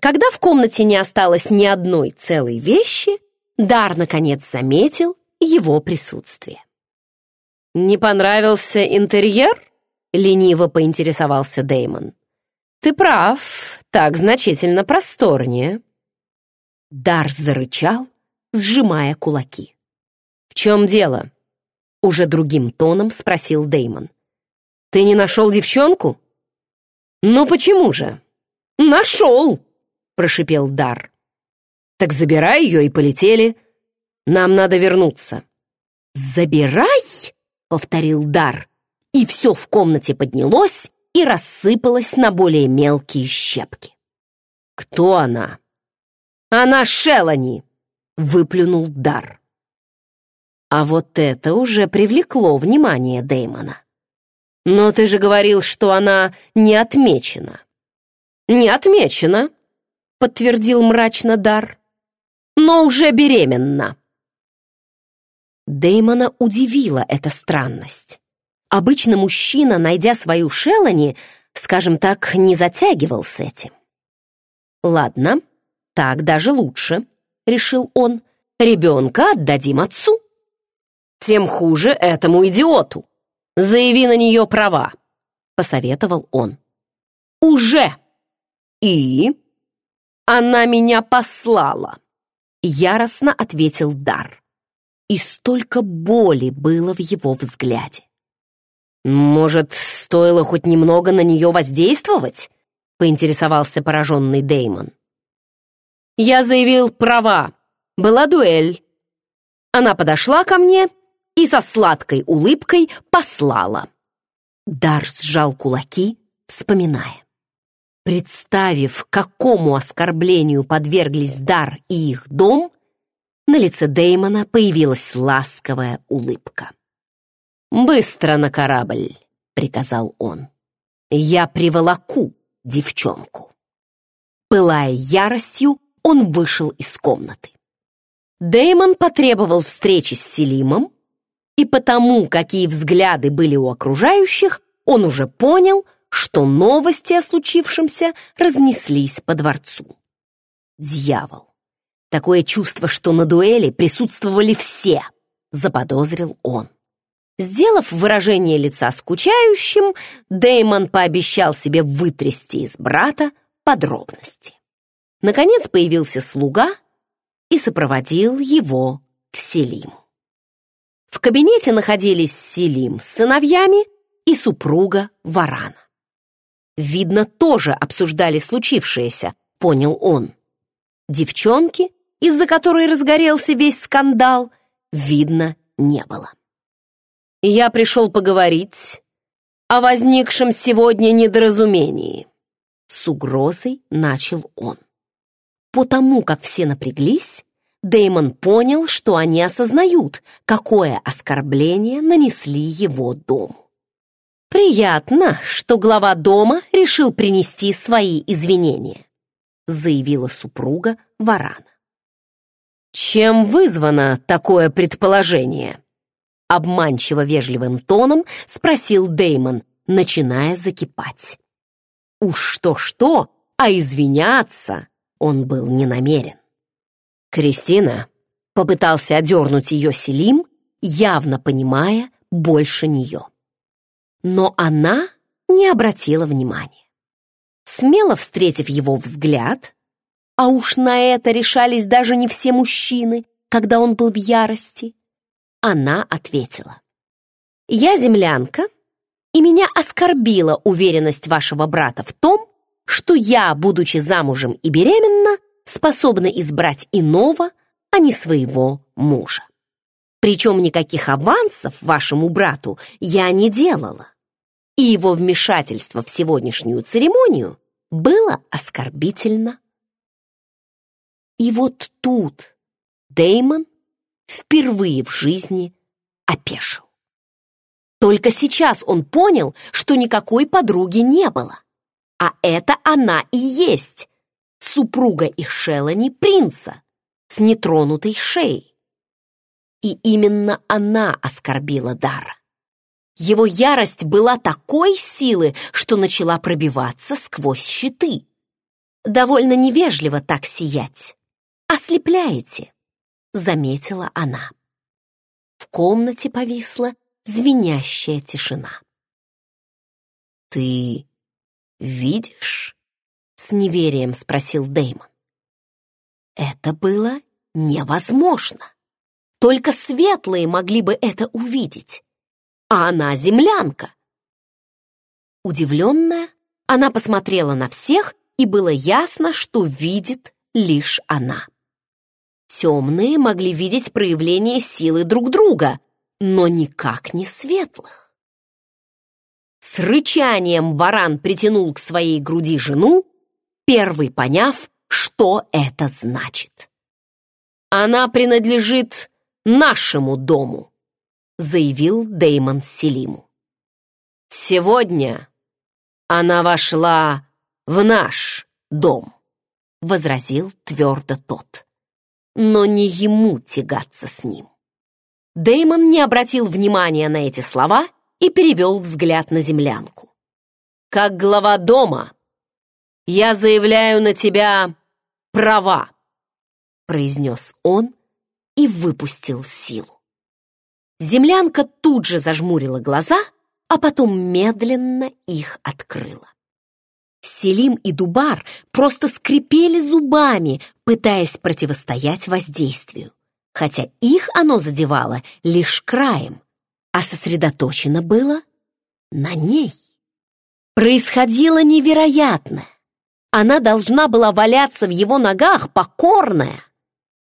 Когда в комнате не осталось ни одной целой вещи, Дар, наконец, заметил его присутствие. «Не понравился интерьер?» — лениво поинтересовался Деймон. «Ты прав, так значительно просторнее». Дар зарычал, сжимая кулаки. «В чем дело?» — уже другим тоном спросил Деймон. «Ты не нашел девчонку?» «Ну почему же?» «Нашел!» — прошипел Дар. «Так забирай ее и полетели. Нам надо вернуться». «Забирай?» — повторил Дар, и все в комнате поднялось и рассыпалось на более мелкие щепки. «Кто она?» «Она Шелани!» — выплюнул Дар. А вот это уже привлекло внимание Дэймона. «Но ты же говорил, что она не отмечена». «Не отмечена», — подтвердил мрачно Дар, «но уже беременна». Дэймона удивила эта странность. Обычно мужчина, найдя свою Шелани, скажем так, не затягивал с этим. «Ладно, так даже лучше», — решил он. «Ребенка отдадим отцу». «Тем хуже этому идиоту. Заяви на нее права», — посоветовал он. «Уже!» «И?» «Она меня послала», — яростно ответил Дар и столько боли было в его взгляде. «Может, стоило хоть немного на нее воздействовать?» — поинтересовался пораженный Деймон. «Я заявил права. Была дуэль. Она подошла ко мне и со сладкой улыбкой послала». Дар сжал кулаки, вспоминая. Представив, какому оскорблению подверглись Дар и их дом, на лице Дэймона появилась ласковая улыбка. «Быстро на корабль!» — приказал он. «Я приволоку девчонку». Пылая яростью, он вышел из комнаты. Дэймон потребовал встречи с Селимом, и потому, какие взгляды были у окружающих, он уже понял, что новости о случившемся разнеслись по дворцу. Дьявол! Такое чувство, что на дуэли присутствовали все, заподозрил он. Сделав выражение лица скучающим, Дэймон пообещал себе вытрясти из брата подробности. Наконец появился слуга и сопроводил его к Селиму. В кабинете находились Селим с сыновьями и супруга Варана. Видно, тоже обсуждали случившееся, понял он. Девчонки из-за которой разгорелся весь скандал, видно не было. Я пришел поговорить о возникшем сегодня недоразумении. С угрозой начал он. По тому, как все напряглись, Дэймон понял, что они осознают, какое оскорбление нанесли его дому. «Приятно, что глава дома решил принести свои извинения», заявила супруга Варана. «Чем вызвано такое предположение?» Обманчиво вежливым тоном спросил Дэймон, начиная закипать. Уж что-что, а извиняться он был не намерен. Кристина попытался одернуть ее Селим, явно понимая больше нее. Но она не обратила внимания. Смело встретив его взгляд, а уж на это решались даже не все мужчины, когда он был в ярости, она ответила. «Я землянка, и меня оскорбила уверенность вашего брата в том, что я, будучи замужем и беременна, способна избрать иного, а не своего мужа. Причем никаких авансов вашему брату я не делала, и его вмешательство в сегодняшнюю церемонию было оскорбительно. И вот тут Деймон впервые в жизни опешил. Только сейчас он понял, что никакой подруги не было. А это она и есть, супруга их Шелани принца, с нетронутой шеей. И именно она оскорбила Дара. Его ярость была такой силы, что начала пробиваться сквозь щиты. Довольно невежливо так сиять. Ослепляете, заметила она. В комнате повисла звенящая тишина. «Ты видишь?» — с неверием спросил Дэймон. Это было невозможно. Только светлые могли бы это увидеть. А она землянка. Удивленная, она посмотрела на всех, и было ясно, что видит лишь она. Темные могли видеть проявление силы друг друга, но никак не светлых. С рычанием варан притянул к своей груди жену, первый поняв, что это значит. «Она принадлежит нашему дому», заявил Деймон Селиму. «Сегодня она вошла в наш дом», возразил твердо тот. «Но не ему тягаться с ним». Деймон не обратил внимания на эти слова и перевел взгляд на землянку. «Как глава дома, я заявляю на тебя права», произнес он и выпустил силу. Землянка тут же зажмурила глаза, а потом медленно их открыла. Селим и Дубар просто скрипели зубами, пытаясь противостоять воздействию хотя их оно задевало лишь краем, а сосредоточено было на ней. Происходило невероятное. Она должна была валяться в его ногах, покорная,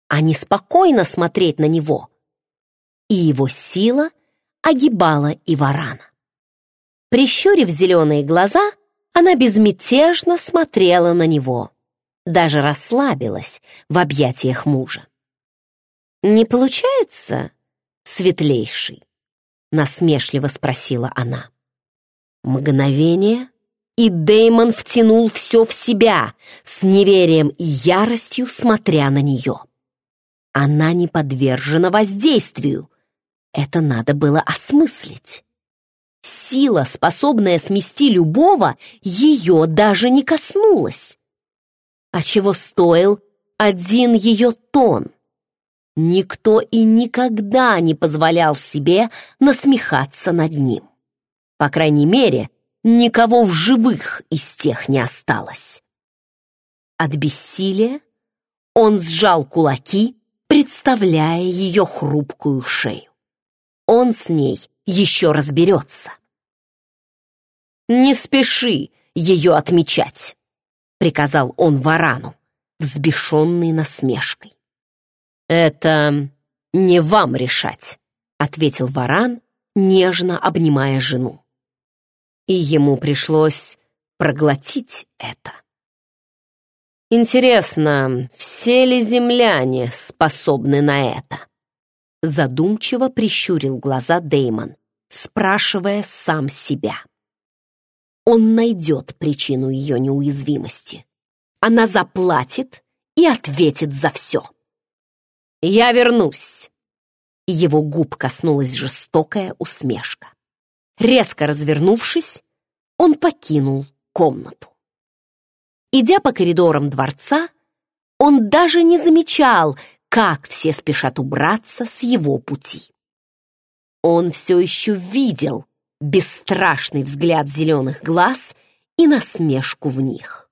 а не спокойно смотреть на него. И его сила огибала Иварана. Прищурив зеленые глаза, она безмятежно смотрела на него, даже расслабилась в объятиях мужа. «Не получается, светлейший?» — насмешливо спросила она. Мгновение, и Деймон втянул все в себя, с неверием и яростью смотря на нее. Она не подвержена воздействию. Это надо было осмыслить. Сила, способная смести любого, ее даже не коснулась. А чего стоил один ее тон? Никто и никогда не позволял себе насмехаться над ним. По крайней мере, никого в живых из тех не осталось. От бессилия он сжал кулаки, представляя ее хрупкую шею. Он с ней еще разберется. «Не спеши ее отмечать», — приказал он Варану, взбешенный насмешкой. «Это не вам решать», — ответил Варан, нежно обнимая жену. И ему пришлось проглотить это. Интересно, все ли земляне способны на это? Задумчиво прищурил глаза Деймон, спрашивая сам себя. Он найдет причину ее неуязвимости. Она заплатит и ответит за все. «Я вернусь!» Его губ коснулась жестокая усмешка. Резко развернувшись, он покинул комнату. Идя по коридорам дворца, он даже не замечал, как все спешат убраться с его пути. Он все еще видел бесстрашный взгляд зеленых глаз и насмешку в них.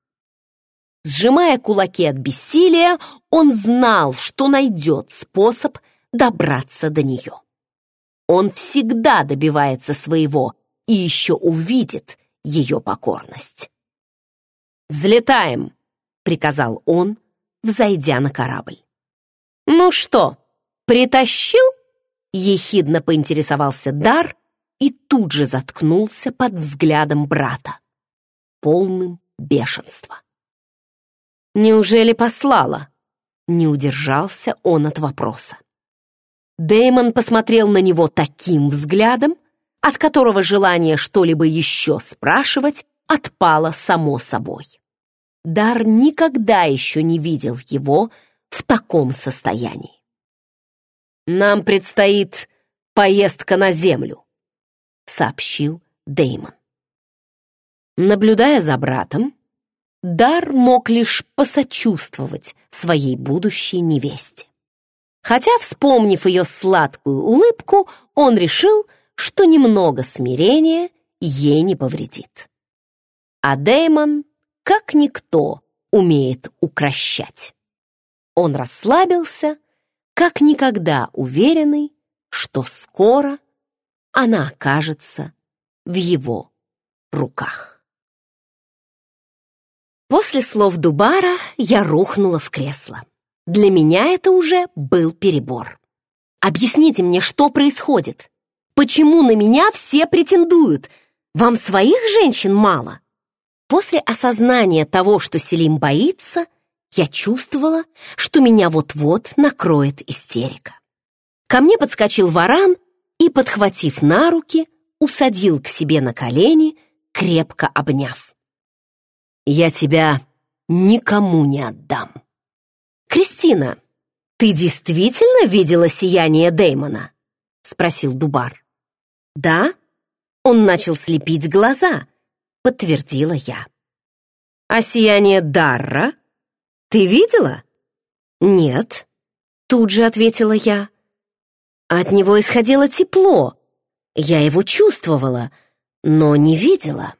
Сжимая кулаки от бессилия, он знал, что найдет способ добраться до нее. Он всегда добивается своего и еще увидит ее покорность. «Взлетаем!» — приказал он, взойдя на корабль. «Ну что, притащил?» — ехидно поинтересовался Дар и тут же заткнулся под взглядом брата, полным бешенства. «Неужели послала?» — не удержался он от вопроса. Дэймон посмотрел на него таким взглядом, от которого желание что-либо еще спрашивать отпало само собой. Дар никогда еще не видел его в таком состоянии. «Нам предстоит поездка на Землю», — сообщил Деймон. Наблюдая за братом, Дар мог лишь посочувствовать своей будущей невесте. Хотя, вспомнив ее сладкую улыбку, он решил, что немного смирения ей не повредит. А Деймон, как никто, умеет укращать. Он расслабился, как никогда уверенный, что скоро она окажется в его руках. После слов Дубара я рухнула в кресло. Для меня это уже был перебор. Объясните мне, что происходит? Почему на меня все претендуют? Вам своих женщин мало? После осознания того, что Селим боится, я чувствовала, что меня вот-вот накроет истерика. Ко мне подскочил варан и, подхватив на руки, усадил к себе на колени, крепко обняв. «Я тебя никому не отдам». «Кристина, ты действительно видела сияние Дэймона?» — спросил Дубар. «Да?» Он начал слепить глаза, подтвердила я. «А сияние Дарра? Ты видела?» «Нет», — тут же ответила я. От него исходило тепло. Я его чувствовала, но не видела.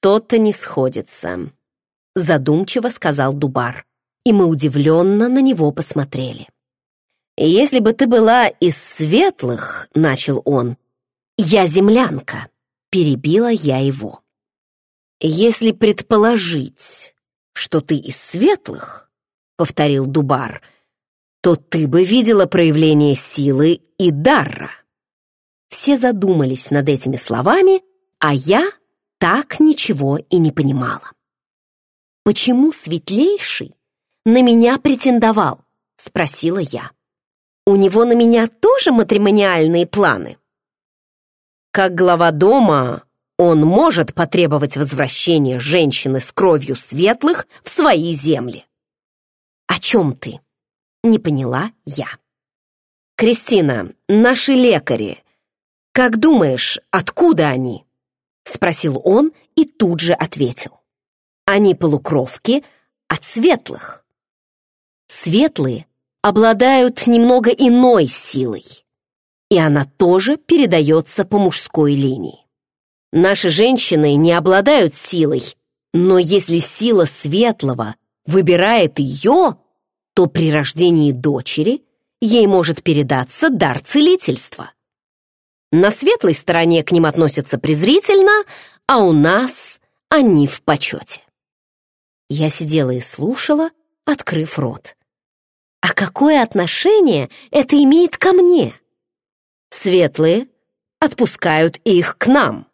«Что-то не сходится», — задумчиво сказал Дубар и мы удивленно на него посмотрели. «Если бы ты была из светлых», — начал он, — «я землянка», — перебила я его. «Если предположить, что ты из светлых», — повторил Дубар, «то ты бы видела проявление силы и дара». Все задумались над этими словами, а я так ничего и не понимала. Почему светлейший на меня претендовал?» — спросила я. «У него на меня тоже матримониальные планы?» Как глава дома он может потребовать возвращения женщины с кровью светлых в свои земли. «О чем ты?» — не поняла я. «Кристина, наши лекари, как думаешь, откуда они?» — спросил он и тут же ответил. «Они полукровки от светлых». Светлые обладают немного иной силой, и она тоже передается по мужской линии. Наши женщины не обладают силой, но если сила светлого выбирает ее, то при рождении дочери ей может передаться дар целительства. На светлой стороне к ним относятся презрительно, а у нас они в почете. Я сидела и слушала, открыв рот. А какое отношение это имеет ко мне? Светлые отпускают их к нам.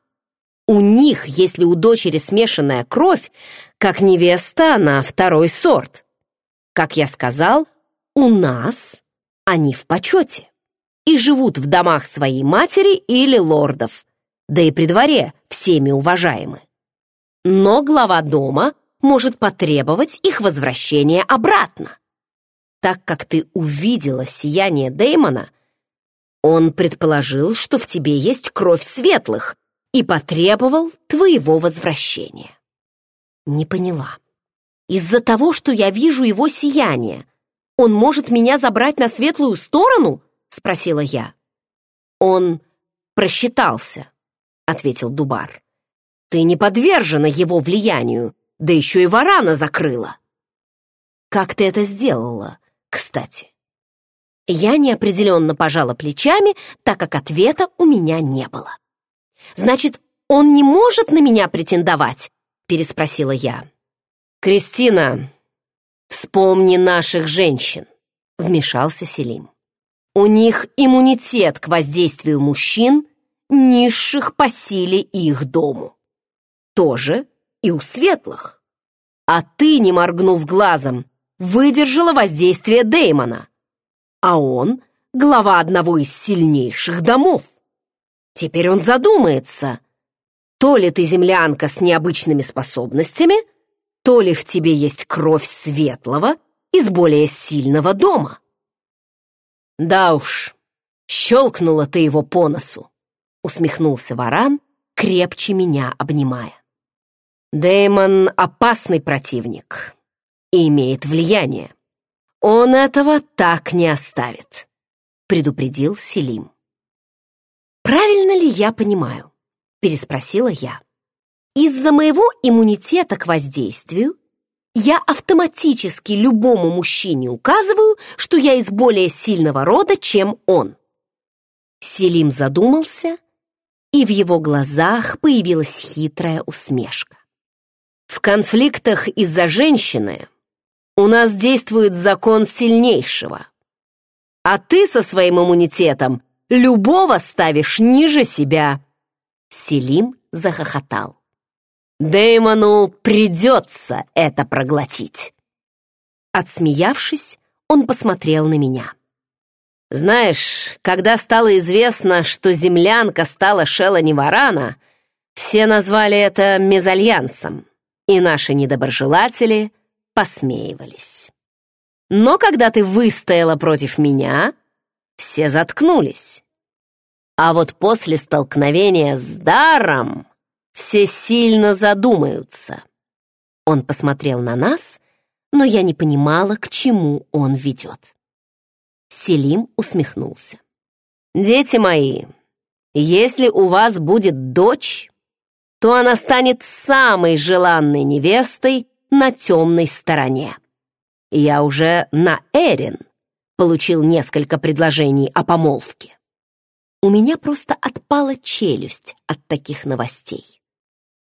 У них, если у дочери смешанная кровь, как невеста она второй сорт. Как я сказал, у нас они в почете и живут в домах своей матери или лордов, да и при дворе всеми уважаемы. Но глава дома может потребовать их возвращения обратно. Так как ты увидела сияние Дэймона, он предположил, что в тебе есть кровь светлых и потребовал твоего возвращения. Не поняла. Из-за того, что я вижу его сияние, он может меня забрать на светлую сторону? Спросила я. Он просчитался, ответил Дубар. Ты не подвержена его влиянию, да еще и варана закрыла. Как ты это сделала, кстати? Я неопределенно пожала плечами, так как ответа у меня не было. Значит, он не может на меня претендовать? Переспросила я. Кристина, вспомни наших женщин, вмешался Селим. У них иммунитет к воздействию мужчин, низших по силе их дому тоже и у светлых. А ты, не моргнув глазом, выдержала воздействие Деймона. А он — глава одного из сильнейших домов. Теперь он задумается, то ли ты землянка с необычными способностями, то ли в тебе есть кровь светлого из более сильного дома. Да уж, щелкнула ты его по носу, усмехнулся Варан, крепче меня обнимая. Дэймон — опасный противник и имеет влияние. Он этого так не оставит, предупредил Селим. Правильно ли я понимаю? Переспросила я. Из-за моего иммунитета к воздействию я автоматически любому мужчине указываю, что я из более сильного рода, чем он. Селим задумался, и в его глазах появилась хитрая усмешка. В конфликтах из-за женщины у нас действует закон сильнейшего. А ты со своим иммунитетом любого ставишь ниже себя. Селим захохотал. Дэймону придется это проглотить. Отсмеявшись, он посмотрел на меня. Знаешь, когда стало известно, что землянка стала Шелани Варана, все назвали это мезальянсом и наши недоброжелатели посмеивались. Но когда ты выстояла против меня, все заткнулись. А вот после столкновения с даром все сильно задумаются. Он посмотрел на нас, но я не понимала, к чему он ведет. Селим усмехнулся. «Дети мои, если у вас будет дочь, то она станет самой желанной невестой на темной стороне. Я уже на Эрин получил несколько предложений о помолвке. У меня просто отпала челюсть от таких новостей.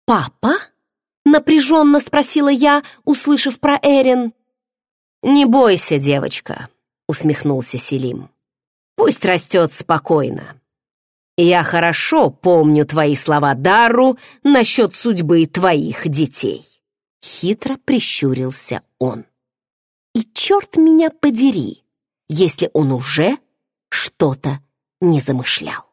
«Папа?» — напряженно спросила я, услышав про Эрин. «Не бойся, девочка», — усмехнулся Селим. «Пусть растет спокойно. Я хорошо помню твои слова Дару насчет судьбы твоих детей. Хитро прищурился он. И черт меня подери, если он уже что-то не замышлял.